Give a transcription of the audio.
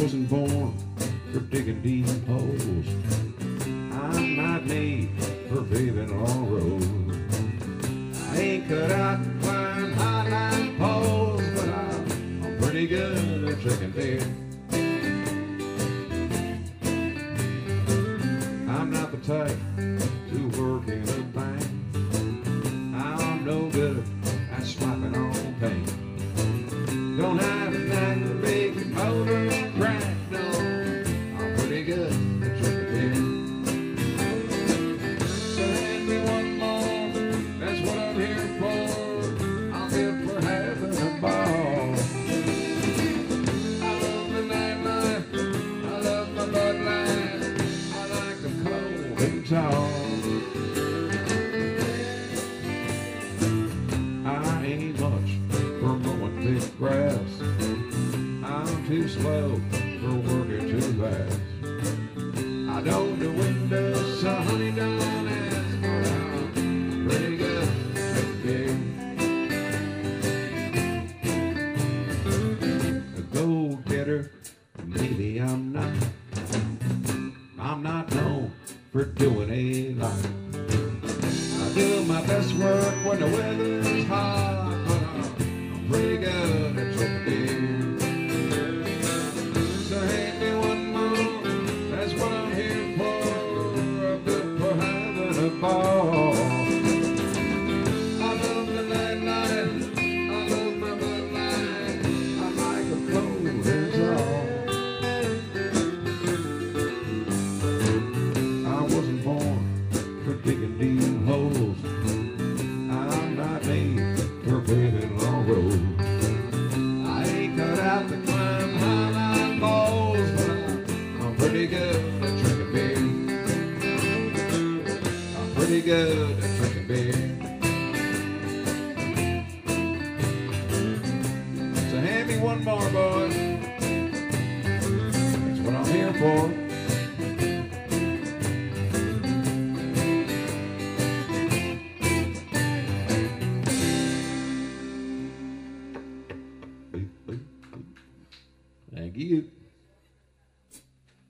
wasn't born for digging deep holes. I'm not made for paving long roads. I ain't cut out to climb high line poles, but I'm, I'm pretty good at drinking beer. I'm not the type to work in a bank. Tall. I ain't much for mowing thick grass. I'm too slow for working too fast. I don't do windows, so honey don't ask, I'm pretty good at game. A go getter, maybe I'm not. For doing a lot. I do my best work when the weather's hot, I'm pretty good at drinking. So hand me one more, that's what I'm here for. I'm good for having a ball. Deep holes. I'm not made for paving long roads. I ain't cut out to climb high line poles, but I'm, pretty good at drinking beer. I'm pretty good at drinking beer. So hand me one more, boys. That's what I'm here for. I you.